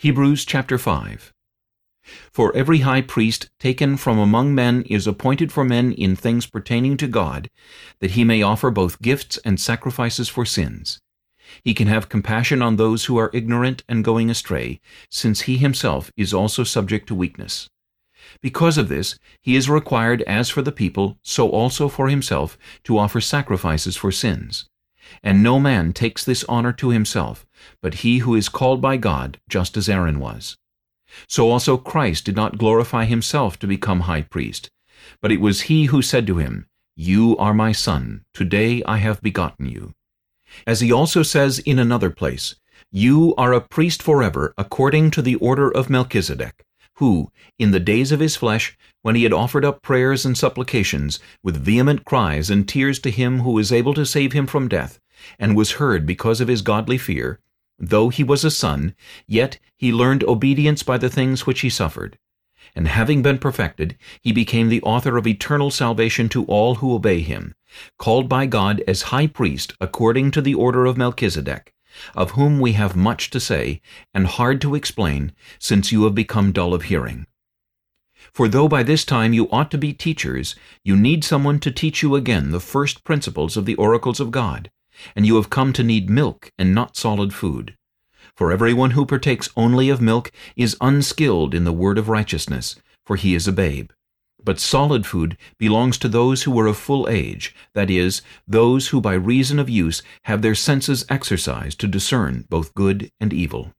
Hebrews chapter 5 For every high priest taken from among men is appointed for men in things pertaining to God, that he may offer both gifts and sacrifices for sins. He can have compassion on those who are ignorant and going astray, since he himself is also subject to weakness. Because of this, he is required as for the people, so also for himself, to offer sacrifices for sins. And no man takes this honor to himself, but he who is called by God, just as Aaron was. So also Christ did not glorify himself to become high priest, but it was he who said to him, You are my son, today I have begotten you. As he also says in another place, You are a priest forever, according to the order of Melchizedek, who, in the days of his flesh, when he had offered up prayers and supplications, with vehement cries and tears to him who was able to save him from death, and was heard because of his godly fear, though he was a son, yet he learned obedience by the things which he suffered. And having been perfected, he became the author of eternal salvation to all who obey him, called by God as high priest according to the order of Melchizedek, of whom we have much to say, and hard to explain, since you have become dull of hearing. For though by this time you ought to be teachers, you need someone to teach you again the first principles of the oracles of God, and you have come to need milk and not solid food. For everyone who partakes only of milk is unskilled in the word of righteousness, for he is a babe. But solid food belongs to those who are of full age, that is, those who by reason of use have their senses exercised to discern both good and evil.